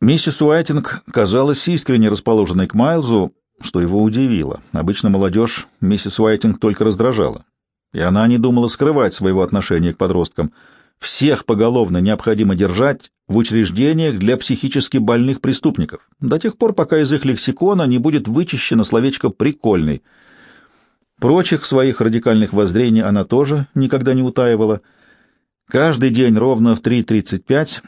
Миссис Уайтинг казалась искренне расположенной к Майлзу, что его удивило. Обычно молодежь миссис Уайтинг только раздражала, и она не думала скрывать своего отношения к подросткам. Всех поголовно необходимо держать в учреждениях для психически больных преступников, до тех пор, пока из их лексикона не будет вычищено словечко «прикольный». Прочих своих радикальных воззрений она тоже никогда не утаивала. Каждый день ровно в 3.35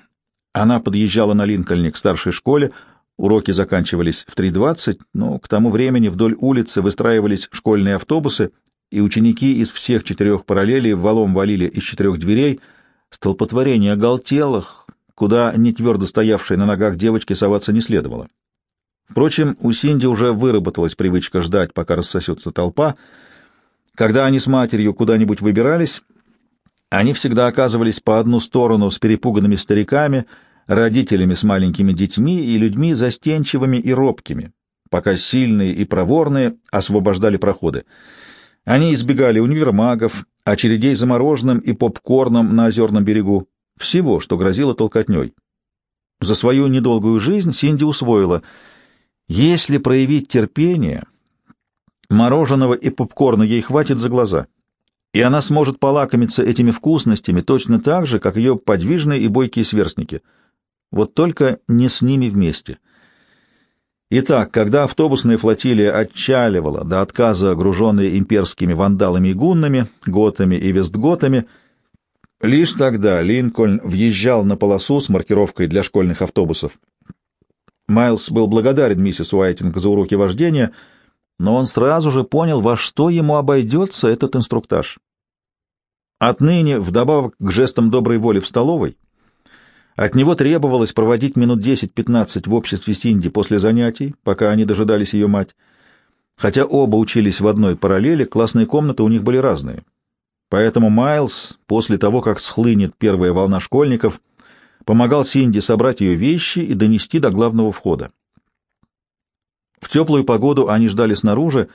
она подъезжала на Линкольне к старшей школе, уроки заканчивались в 3.20, но к тому времени вдоль улицы выстраивались школьные автобусы, и ученики из всех четырех параллелей валом валили из четырех дверей, столпотворение оголтелых, куда не твердо стоявшей на ногах девочки соваться не следовало. Впрочем, у Синди уже выработалась привычка ждать, пока рассосется толпа. Когда они с матерью куда-нибудь выбирались, они всегда оказывались по одну сторону с перепуганными стариками, родителями с маленькими детьми и людьми застенчивыми и робкими, пока сильные и проворные освобождали проходы. Они избегали универмагов, очередей за мороженым и попкорном на озерном берегу, всего, что грозило толкотней. За свою недолгую жизнь Синди усвоила, если проявить терпение, мороженого и попкорна ей хватит за глаза — и она сможет полакомиться этими вкусностями точно так же, как ее подвижные и бойкие сверстники. Вот только не с ними вместе. Итак, когда автобусная флотилия отчаливала до отказа груженные имперскими вандалами и гуннами, готами и вестготами, лишь тогда Линкольн въезжал на полосу с маркировкой для школьных автобусов. Майлз был благодарен миссис Уайтинг за уроки вождения — но он сразу же понял, во что ему обойдется этот инструктаж. Отныне, вдобавок к жестам доброй воли в столовой, от него требовалось проводить минут 10-15 в обществе Синди после занятий, пока они дожидались ее мать. Хотя оба учились в одной параллели, классные комнаты у них были разные. Поэтому Майлз, после того, как схлынет первая волна школьников, помогал Синди собрать ее вещи и донести до главного входа. В теплую погоду они ждали снаружи,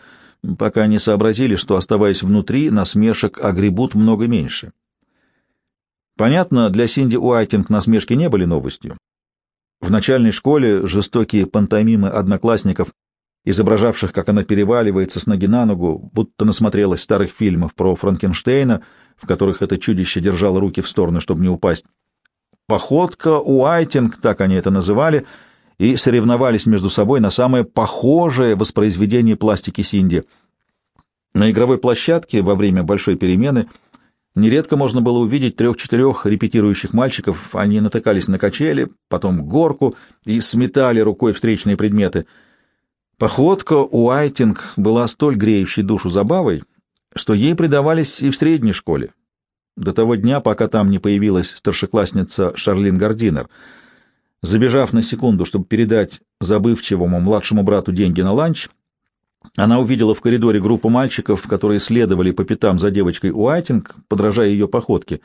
пока не сообразили, что, оставаясь внутри, насмешек огребут много меньше. Понятно, для Синди Уайтинг насмешки не были новостью. В начальной школе жестокие пантомимы одноклассников, изображавших, как она переваливается с ноги на ногу, будто насмотрелась старых фильмов про Франкенштейна, в которых это чудище держало руки в стороны, чтобы не упасть. Походка Уайтинг, так они это называли — и соревновались между собой на самое похожее воспроизведение пластики Синди. На игровой площадке во время большой перемены нередко можно было увидеть трех-четырех репетирующих мальчиков, они натыкались на качели, потом горку и сметали рукой встречные предметы. Походка у Айтинг была столь греющей душу забавой, что ей предавались и в средней школе. До того дня, пока там не появилась старшеклассница Шарлин Гардинер — Забежав на секунду, чтобы передать забывчивому младшему брату деньги на ланч, она увидела в коридоре группу мальчиков, которые следовали по пятам за девочкой Уайтинг, подражая ее походке.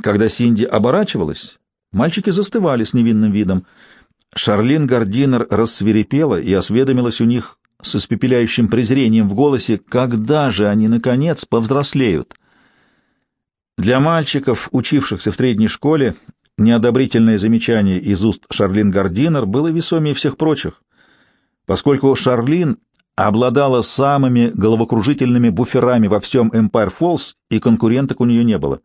Когда Синди оборачивалась, мальчики застывали с невинным видом. Шарлин Гардинер рассверепела и осведомилась у них с испепеляющим презрением в голосе, когда же они, наконец, повзрослеют. Для мальчиков, учившихся в средней школе, Неодобрительное замечание из уст Шарлин Гардинер было весомее всех прочих, поскольку Шарлин обладала самыми головокружительными буферами во всем Empire Falls, и конкуренток у нее не было.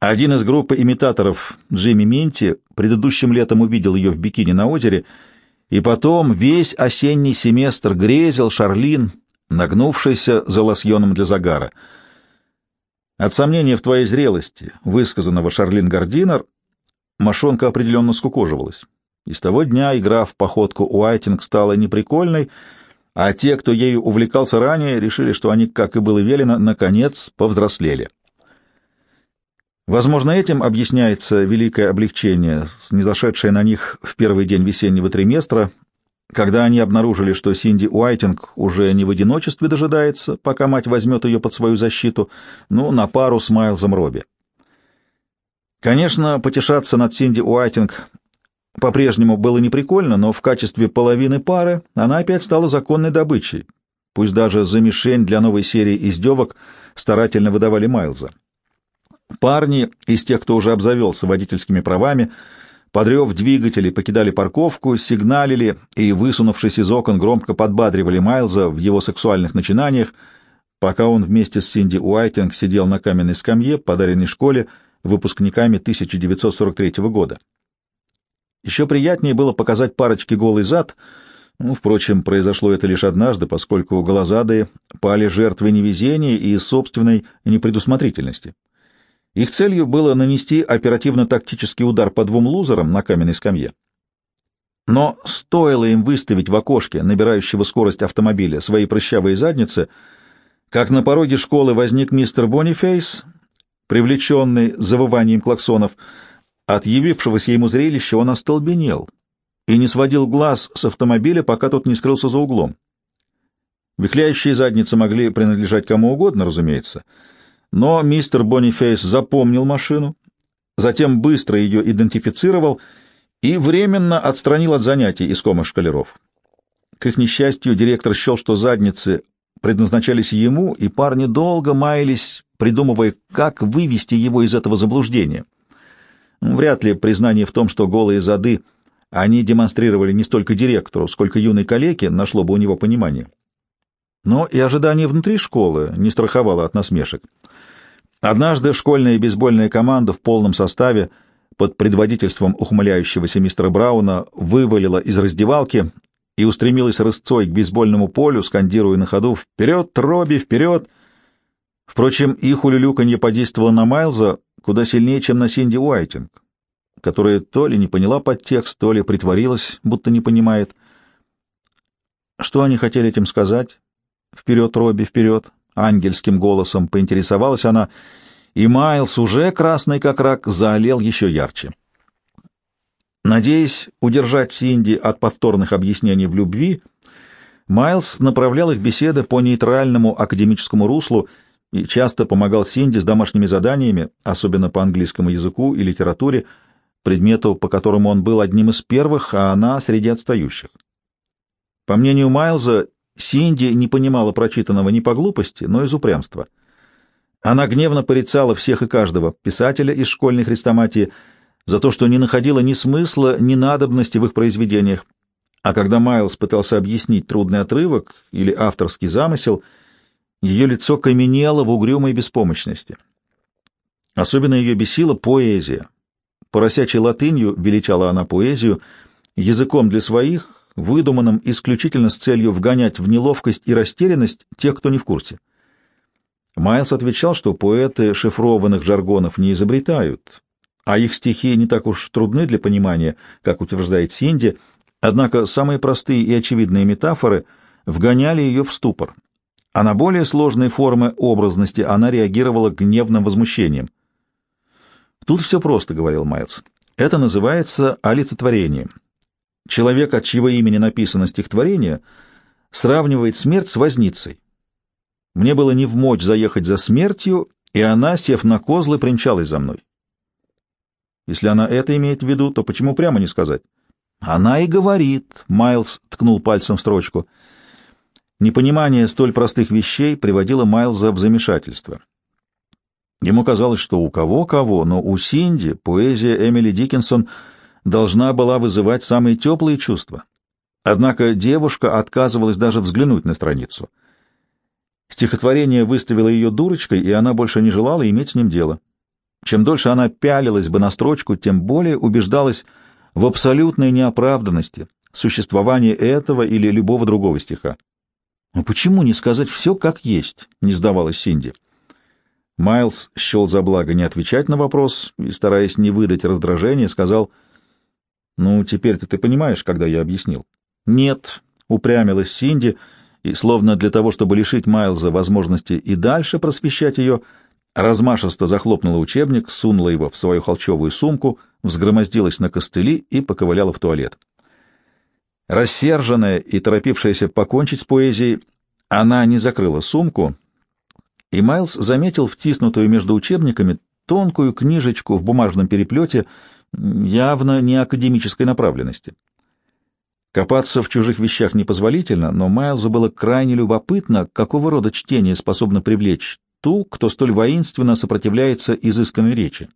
Один из группы имитаторов, Джимми Минти, предыдущим летом увидел ее в бикини на озере, и потом весь осенний семестр грезил Шарлин, нагнувшийся за лосьоном для загара. От сомнения в твоей зрелости, высказанного Шарлин Гардинер, Машонка определенно скукоживалась. И с того дня игра в походку Уайтинг стала неприкольной, а те, кто ею увлекался ранее, решили, что они, как и было велено, наконец повзрослели. Возможно, этим объясняется великое облегчение, снизошедшее на них в первый день весеннего триместра, когда они обнаружили, что Синди Уайтинг уже не в одиночестве дожидается, пока мать возьмет ее под свою защиту, ну, на пару с Майлзом Робби. Конечно, потешаться над Синди Уайтинг по-прежнему было неприкольно, но в качестве половины пары она опять стала законной добычей. Пусть даже за мишень для новой серии издевок старательно выдавали Майлза. Парни из тех, кто уже обзавелся водительскими правами, подрев двигателей покидали парковку, сигналили и, высунувшись из окон, громко подбадривали Майлза в его сексуальных начинаниях, пока он вместе с Синди Уайтинг сидел на каменной скамье, подаренной школе выпускниками 1943 года. Еще приятнее было показать парочке голый зад — ну, впрочем, произошло это лишь однажды, поскольку голозадые пали жертвой невезения и собственной непредусмотрительности. Их целью было нанести оперативно-тактический удар по двум лузерам на каменной скамье. Но стоило им выставить в окошке набирающего скорость автомобиля свои прыщавые задницы, как на пороге школы возник мистер Бонифейс, привлеченный завыванием клаксонов. От явившегося ему зрелища он остолбенел — и не сводил глаз с автомобиля, пока тот не скрылся за углом. Вихляющие задницы могли принадлежать кому угодно, разумеется, но мистер Бонифейс запомнил машину, затем быстро ее идентифицировал и временно отстранил от занятий искомых шкалеров. К их несчастью, директор счел, что задницы предназначались ему, и парни долго маялись, придумывая, как вывести его из этого заблуждения. Вряд ли признание в том, что голые зады — они демонстрировали не столько директору, сколько юной калеке, нашло бы у него понимание. Но и ожидание внутри школы не страховало от насмешек. Однажды школьная бейсбольная команда в полном составе под предводительством ухмыляющегося мистера Брауна вывалила из раздевалки и устремилась рысцой к бейсбольному полю, скандируя на ходу «Вперед, Робби, вперед!». Впрочем, их улюлюканье подействовало на Майлза куда сильнее, чем на Синди Уайтинг которая то ли не поняла подтекст, то ли притворилась, будто не понимает. Что они хотели этим сказать? «Вперед, Робби, вперед!» — ангельским голосом поинтересовалась она, и Майлз, уже красный как рак, заолел еще ярче. Надеясь удержать Синди от повторных объяснений в любви, Майлз направлял их беседы по нейтральному академическому руслу и часто помогал Синди с домашними заданиями, особенно по английскому языку и литературе, предмету, по которому он был одним из первых, а она среди отстающих. По мнению Майлза, Синди не понимала прочитанного не по глупости, но из упрямства. Она гневно порицала всех и каждого, писателя из школьной хрестоматии, за то, что не находила ни смысла, ни надобности в их произведениях, а когда Майлз пытался объяснить трудный отрывок или авторский замысел, ее лицо каменело в угрюмой беспомощности. Особенно ее бесила поэзия, Поросячей латынью величала она поэзию, языком для своих, выдуманным исключительно с целью вгонять в неловкость и растерянность тех, кто не в курсе. Майлз отвечал, что поэты шифрованных жаргонов не изобретают, а их стихи не так уж трудны для понимания, как утверждает Синди, однако самые простые и очевидные метафоры вгоняли ее в ступор, а на более сложные формы образности она реагировала гневным возмущением — Тут все просто, — говорил Майлз. Это называется олицетворением. Человек, от чьего имени написано стихотворение, сравнивает смерть с возницей. Мне было не в мочь заехать за смертью, и она, сев на козлы, примчалась за мной. Если она это имеет в виду, то почему прямо не сказать? Она и говорит, — Майлз ткнул пальцем в строчку. Непонимание столь простых вещей приводило Майлза в замешательство. Ему казалось, что у кого-кого, но у Синди поэзия Эмили Диккенсон должна была вызывать самые теплые чувства. Однако девушка отказывалась даже взглянуть на страницу. Стихотворение выставило ее дурочкой, и она больше не желала иметь с ним дело. Чем дольше она пялилась бы на строчку, тем более убеждалась в абсолютной неоправданности существования этого или любого другого стиха. «Но почему не сказать все как есть?» — не сдавалась Синди. Майлз счел за благо не отвечать на вопрос и, стараясь не выдать раздражения, сказал, «Ну, теперь-то ты понимаешь, когда я объяснил?» «Нет», — упрямилась Синди, и, словно для того, чтобы лишить Майлза возможности и дальше просвещать ее, размашисто захлопнула учебник, сунула его в свою холчевую сумку, взгромоздилась на костыли и поковыляла в туалет. Рассерженная и торопившаяся покончить с поэзией, она не закрыла сумку, и Майлз заметил втиснутую между учебниками тонкую книжечку в бумажном переплете, явно не академической направленности. Копаться в чужих вещах непозволительно, но Майлзу было крайне любопытно, какого рода чтение способно привлечь ту, кто столь воинственно сопротивляется изысканной речи.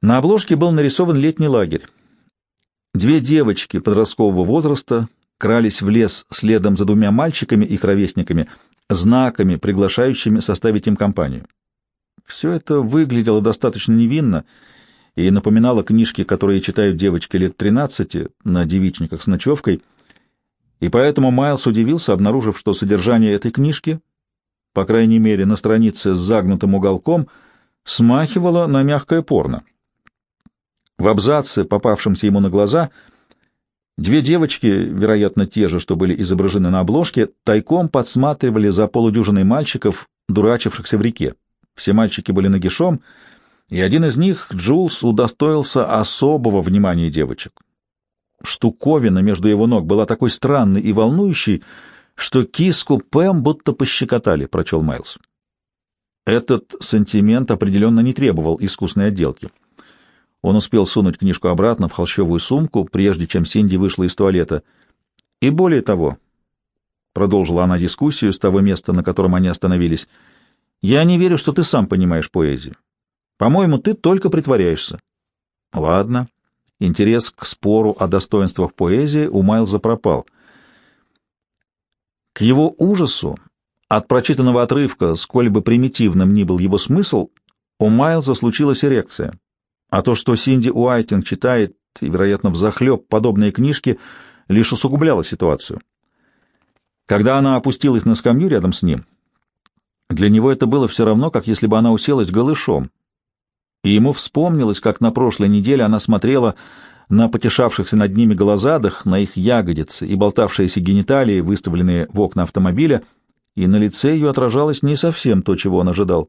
На обложке был нарисован летний лагерь. Две девочки подросткового возраста крались в лес следом за двумя мальчиками, их ровесниками, знаками, приглашающими составить им компанию. Все это выглядело достаточно невинно и напоминало книжки, которые читают девочки лет 13 на девичниках с ночевкой, и поэтому Майлз удивился, обнаружив, что содержание этой книжки, по крайней мере на странице с загнутым уголком, смахивало на мягкое порно. В абзаце, попавшемся ему на глаза, две девочки, вероятно, те же, что были изображены на обложке, тайком подсматривали за полудюжиной мальчиков, дурачившихся в реке. Все мальчики были нагишом, и один из них, Джулс, удостоился особого внимания девочек. Штуковина между его ног была такой странной и волнующей, что киску Пэм будто пощекотали, — прочел Майлз. Этот сантимент определенно не требовал искусной отделки. Он успел сунуть книжку обратно в холщовую сумку, прежде чем Синди вышла из туалета. И более того, — продолжила она дискуссию с того места, на котором они остановились, — я не верю, что ты сам понимаешь поэзию. По-моему, ты только притворяешься. Ладно. Интерес к спору о достоинствах поэзии у Майлза пропал. К его ужасу от прочитанного отрывка, сколь бы примитивным ни был его смысл, у Майлза случилась эрекция. А то, что Синди Уайтинг читает, и, вероятно, взахлеб подобные книжки, лишь усугубляло ситуацию. Когда она опустилась на скамью рядом с ним, для него это было все равно, как если бы она уселась голышом. И ему вспомнилось, как на прошлой неделе она смотрела на потешавшихся над ними голозадах, на их ягодицы и болтавшиеся гениталии, выставленные в окна автомобиля, и на лице ее отражалось не совсем то, чего он ожидал.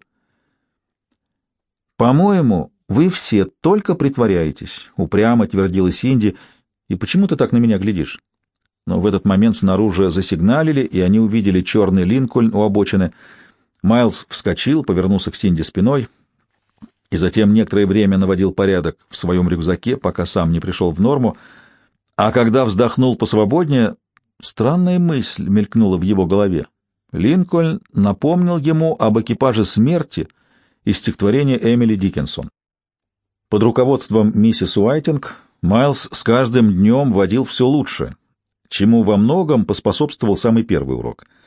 «По-моему, вы все только притворяетесь», — упрямо твердила Синди, — «и почему ты так на меня глядишь?» Но в этот момент снаружи засигналили, и они увидели черный Линкольн у обочины — Майлз вскочил, повернулся к Синди спиной и затем некоторое время наводил порядок в своем рюкзаке, пока сам не пришел в норму, а когда вздохнул посвободнее, странная мысль мелькнула в его голове. Линкольн напомнил ему об экипаже смерти из стихотворения Эмили Диккенсон. Под руководством миссис Уайтинг Майлз с каждым днем водил все лучше, чему во многом поспособствовал самый первый урок —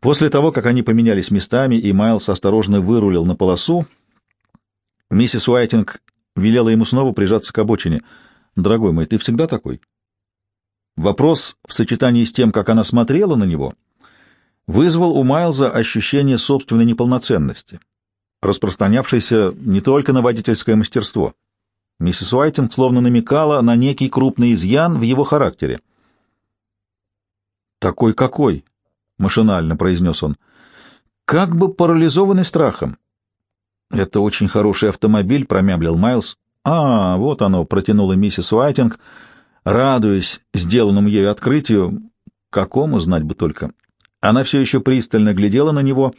После того, как они поменялись местами, и Майлз осторожно вырулил на полосу, миссис Уайтинг велела ему снова прижаться к обочине. «Дорогой мой, ты всегда такой?» Вопрос в сочетании с тем, как она смотрела на него, вызвал у Майлза ощущение собственной неполноценности, распространявшееся не только на водительское мастерство. Миссис Уайтинг словно намекала на некий крупный изъян в его характере. «Такой какой?» — машинально произнес он. «Как бы парализованный страхом». «Это очень хороший автомобиль», — промямлил Майлз. «А, вот оно», — протянула миссис Уайтинг, радуясь сделанному ею открытию. Какому, знать бы только. Она все еще пристально глядела на него,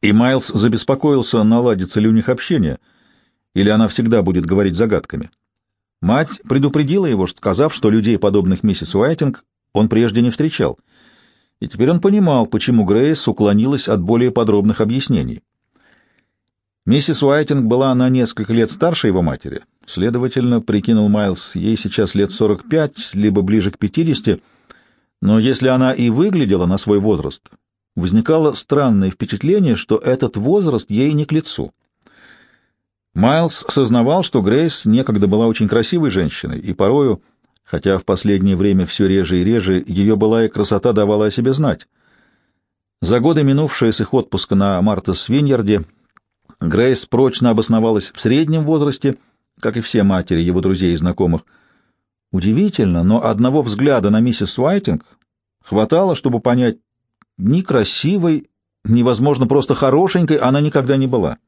и Майлз забеспокоился, наладится ли у них общение, или она всегда будет говорить загадками. Мать предупредила его, сказав, что людей, подобных миссис Уайтинг, он прежде не встречал — и теперь он понимал, почему Грейс уклонилась от более подробных объяснений. Миссис Уайтинг была на несколько лет старше его матери, следовательно, прикинул Майлз, ей сейчас лет 45, либо ближе к 50, но если она и выглядела на свой возраст, возникало странное впечатление, что этот возраст ей не к лицу. Майлз сознавал, что Грейс некогда была очень красивой женщиной и порою хотя в последнее время все реже и реже ее былая красота давала о себе знать. За годы, минувшие с их отпуска на Мартас-Виньярде, Грейс прочно обосновалась в среднем возрасте, как и все матери его друзей и знакомых. Удивительно, но одного взгляда на миссис Уайтинг хватало, чтобы понять, ни красивой, ни, возможно, просто хорошенькой она никогда не была.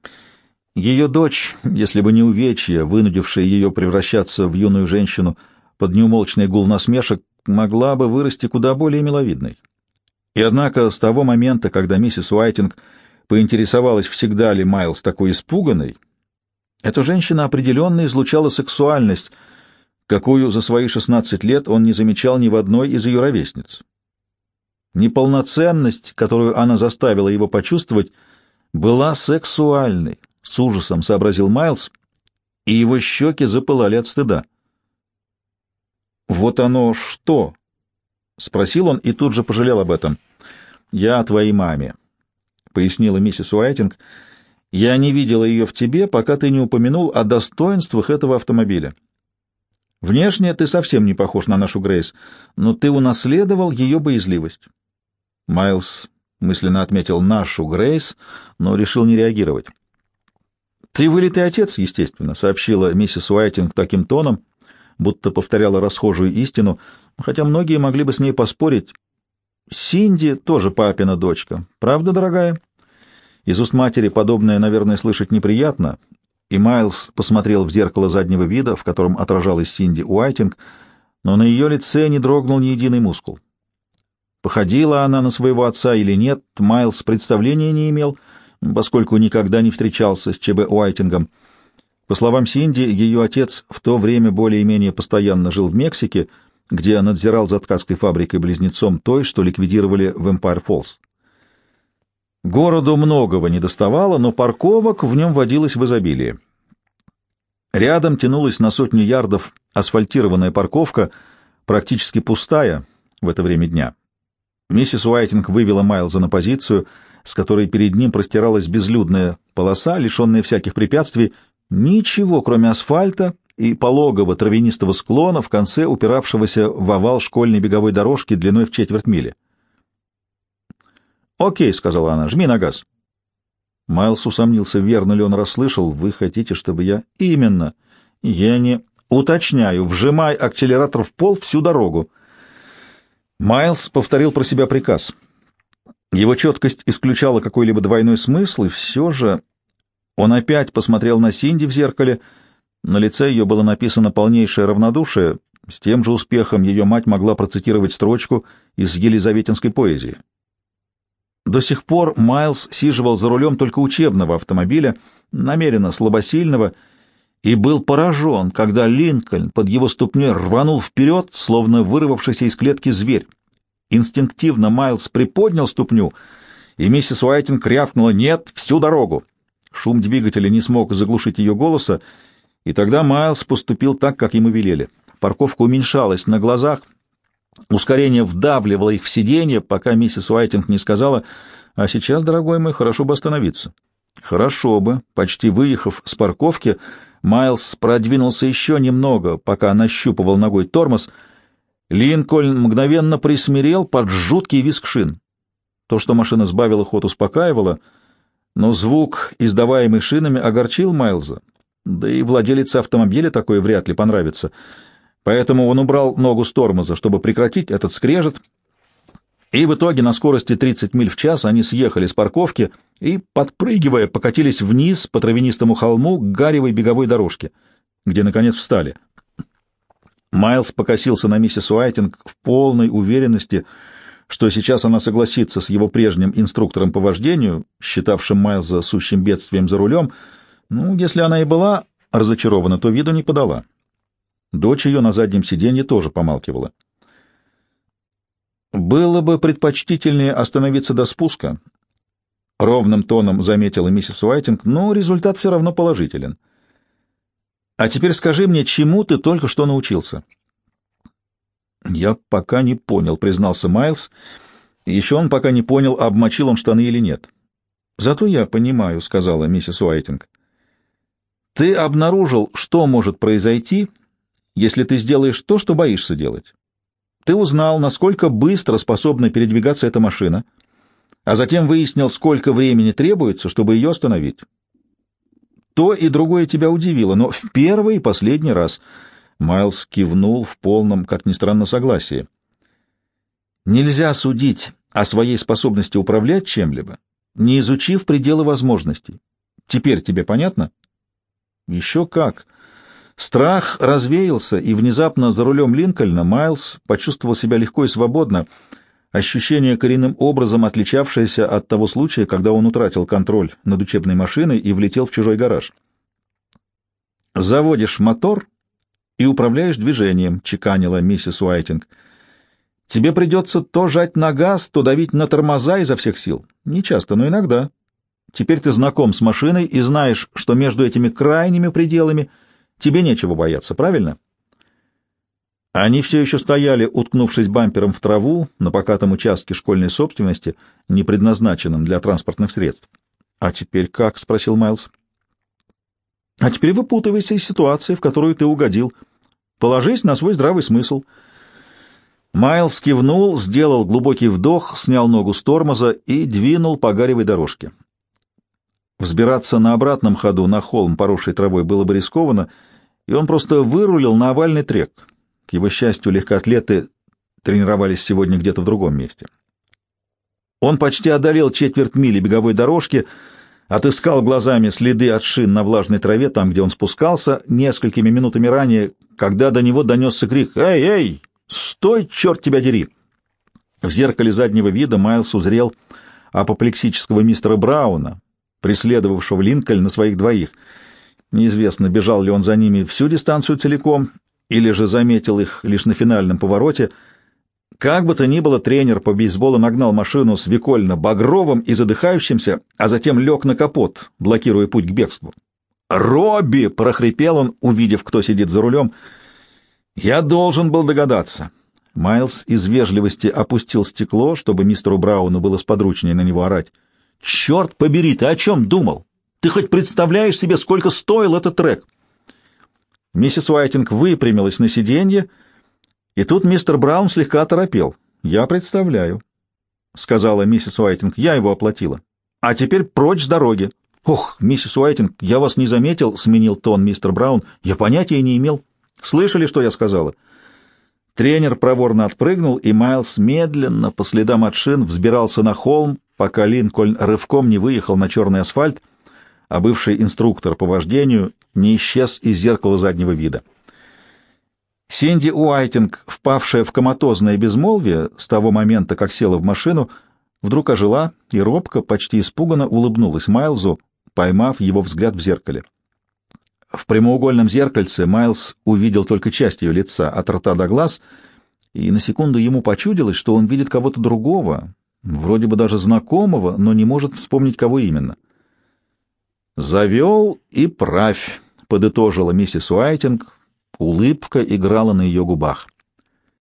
Ее дочь, если бы не увечья, вынудившая ее превращаться в юную женщину, — под неумолчный гул насмешек могла бы вырасти куда более миловидной. И однако с того момента, когда миссис Уайтинг поинтересовалась, всегда ли Майлз такой испуганный, эта женщина определенно излучала сексуальность, какую за свои 16 лет он не замечал ни в одной из ее ровесниц. Неполноценность, которую она заставила его почувствовать, была сексуальной, с ужасом сообразил Майлз, и его щеки запылали от стыда. «Вот оно что?» — спросил он и тут же пожалел об этом. «Я о твоей маме», — пояснила миссис Уайтинг. «Я не видела ее в тебе, пока ты не упомянул о достоинствах этого автомобиля. Внешне ты совсем не похож на нашу Грейс, но ты унаследовал ее боязливость». Майлз мысленно отметил нашу Грейс, но решил не реагировать. «Ты вылитый отец, естественно», — сообщила миссис Уайтинг таким тоном, будто повторяла расхожую истину, хотя многие могли бы с ней поспорить. «Синди тоже папина дочка. Правда, дорогая?» Из уст матери подобное, наверное, слышать неприятно, и Майлз посмотрел в зеркало заднего вида, в котором отражалась Синди Уайтинг, но на ее лице не дрогнул ни единый мускул. Походила она на своего отца или нет, Майлз представления не имел, поскольку никогда не встречался с ЧБ Уайтингом. По словам Синди, ее отец в то время более-менее постоянно жил в Мексике, где надзирал за ткацкой фабрикой-близнецом той, что ликвидировали в Эмпайр-Фоллс. Городу многого не доставало, но парковок в нем водилось в изобилии. Рядом тянулась на сотню ярдов асфальтированная парковка, практически пустая в это время дня. Миссис Уайтинг вывела Майлза на позицию, с которой перед ним простиралась безлюдная полоса, лишенная всяких препятствий, ничего, кроме асфальта и пологого травянистого склона в конце упиравшегося в овал школьной беговой дорожки длиной в четверть мили. «Окей», — сказала она, — «жми на газ». Майлз усомнился, верно ли он расслышал. «Вы хотите, чтобы я...» «Именно. Я не...» «Уточняю, вжимай акселератор в пол всю дорогу». Майлз повторил про себя приказ. Его четкость исключала какой-либо двойной смысл, и все же он опять посмотрел на Синди в зеркале. На лице ее было написано полнейшее равнодушие. С тем же успехом ее мать могла процитировать строчку из елизаветинской поэзии. До сих пор Майлз сиживал за рулем только учебного автомобиля, намеренно слабосильного, и был поражен, когда Линкольн под его ступней рванул вперед, словно вырвавшийся из клетки зверь. Инстинктивно Майлз приподнял ступню, и миссис Уайтинг рявкнула «Нет, всю дорогу!». Шум двигателя не смог заглушить ее голоса, и тогда Майлз поступил так, как ему велели. Парковка уменьшалась на глазах, ускорение вдавливало их в сиденье, пока миссис Уайтинг не сказала «А сейчас, дорогой мой, хорошо бы остановиться». Хорошо бы, почти выехав с парковки, Майлз продвинулся еще немного, пока нащупывал ногой тормоз. Линкольн мгновенно присмирел под жуткий визг шин. То, что машина сбавила ход, успокаивало, но звук, издаваемый шинами, огорчил Майлза. Да и владелице автомобиля такое вряд ли понравится. Поэтому он убрал ногу с тормоза, чтобы прекратить этот скрежет, и в итоге на скорости 30 миль в час они съехали с парковки — и, подпрыгивая, покатились вниз по травянистому холму к гаревой беговой дорожке, где, наконец, встали. Майлз покосился на миссис Уайтинг в полной уверенности, что сейчас она согласится с его прежним инструктором по вождению, считавшим Майлза сущим бедствием за рулем. Ну, если она и была разочарована, то виду не подала. Дочь ее на заднем сиденье тоже помалкивала. Было бы предпочтительнее остановиться до спуска, — ровным тоном заметила миссис Уайтинг, — но результат все равно положителен. А теперь скажи мне, чему ты только что научился? Я пока не понял, признался Майлз. Еще он пока не понял, обмочил он штаны или нет. Зато я понимаю, сказала миссис Уайтинг. Ты обнаружил, что может произойти, если ты сделаешь то, что боишься делать. Ты узнал, насколько быстро способна передвигаться эта машина — а затем выяснил, сколько времени требуется, чтобы ее остановить. То и другое тебя удивило, но в первый и последний раз Майлз кивнул в полном, как ни странно, согласии. Нельзя судить о своей способности управлять чем-либо, не изучив пределы возможностей. Теперь тебе понятно? Еще как. Страх развеялся, и внезапно за рулем Линкольна Майлз почувствовал себя легко и свободно — ощущение коренным образом отличавшееся от того случая, когда он утратил контроль над учебной машиной и влетел в чужой гараж. «Заводишь мотор и управляешь движением», — чеканила миссис Уайтинг. «Тебе придется то жать на газ, то давить на тормоза изо всех сил. Не часто, но иногда. Теперь ты знаком с машиной и знаешь, что между этими крайними пределами Тебе нечего бояться, правильно? Они все еще стояли, уткнувшись бампером в траву на покатом участке школьной собственности, не предназначенном для транспортных средств. — А теперь как? — спросил Майлз. — А теперь выпутывайся из ситуации, в которую ты угодил. Положись на свой здравый смысл. Майлз кивнул, сделал глубокий вдох, снял ногу с тормоза и двинул по гаревой дорожке. Взбираться на обратном ходу на холм, поросший травой, было бы рискованно, и он просто вырулил на овальный трек — к его счастью, легкоатлеты тренировались сегодня где-то в другом месте. Он почти одолел четверть мили беговой дорожки, отыскал глазами следы от шин на влажной траве, там, где он спускался, несколькими минутами ранее, когда до него донесся крик «Эй, эй! Стой, черт тебя дери!» В зеркале заднего вида Майлз узрел апоплексического мистера Брауна, преследовавшего Линкольн на своих двоих. Неизвестно, бежал ли он за ними всю дистанцию целиком или же заметил их лишь на финальном повороте. Как бы то ни было, тренер по бейсболу нагнал машину с Викольно-Багровым и задыхающимся, а затем лег на капот, блокируя путь к бегству. «Робби!» — прохрипел он, увидев, кто сидит за рулем. «Я должен был догадаться». Майлз из вежливости опустил стекло, чтобы мистеру Брауну было сподручнее на него орать. «Черт побери, ты о чем думал? Ты хоть представляешь себе, сколько стоил этот трек?» Миссис Уайтинг выпрямилась на сиденье, и тут мистер Браун слегка оторопел. «Я представляю», — сказала миссис Уайтинг, — «я его оплатила. А теперь прочь с дороги». «Ох, миссис Уайтинг, я вас не заметил», — сменил тон мистер Браун. «Я понятия не имел. Слышали, что я сказала?» Тренер проворно отпрыгнул, и Майлз медленно, по следам от шин, взбирался на холм, пока Линкольн рывком не выехал на черный асфальт — а бывший инструктор по вождению не исчез из зеркала заднего вида. Синди Уайтинг, впавшая в коматозное безмолвие с того момента, как села в машину, вдруг ожила и робко, почти испуганно улыбнулась Майлзу, поймав его взгляд в зеркале. В прямоугольном зеркальце Майлз увидел только часть ее лица, от рта до глаз, и на секунду ему почудилось, что он видит кого-то другого, вроде бы даже знакомого, но не может вспомнить, кого именно. «Завел и правь», — подытожила миссис Уайтинг. Улыбка играла на ее губах.